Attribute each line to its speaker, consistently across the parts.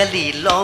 Speaker 1: ಗಲಿಲೋ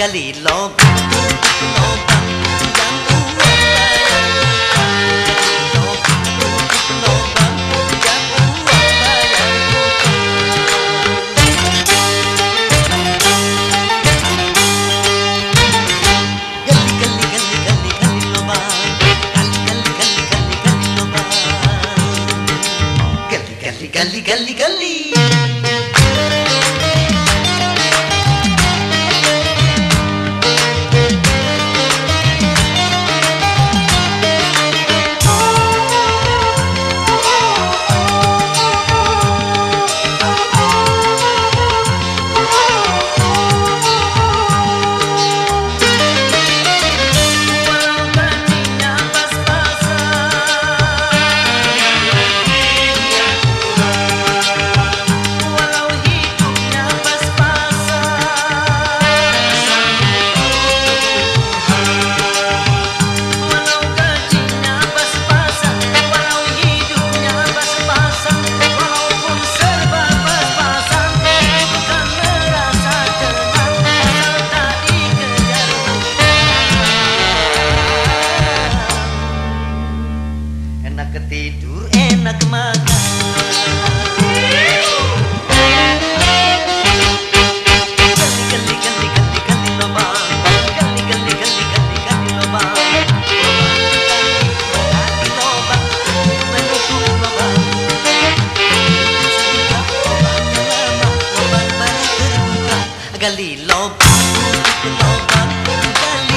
Speaker 1: قالي لوبا لوبا قال لي قال لي 李老板，老板，李。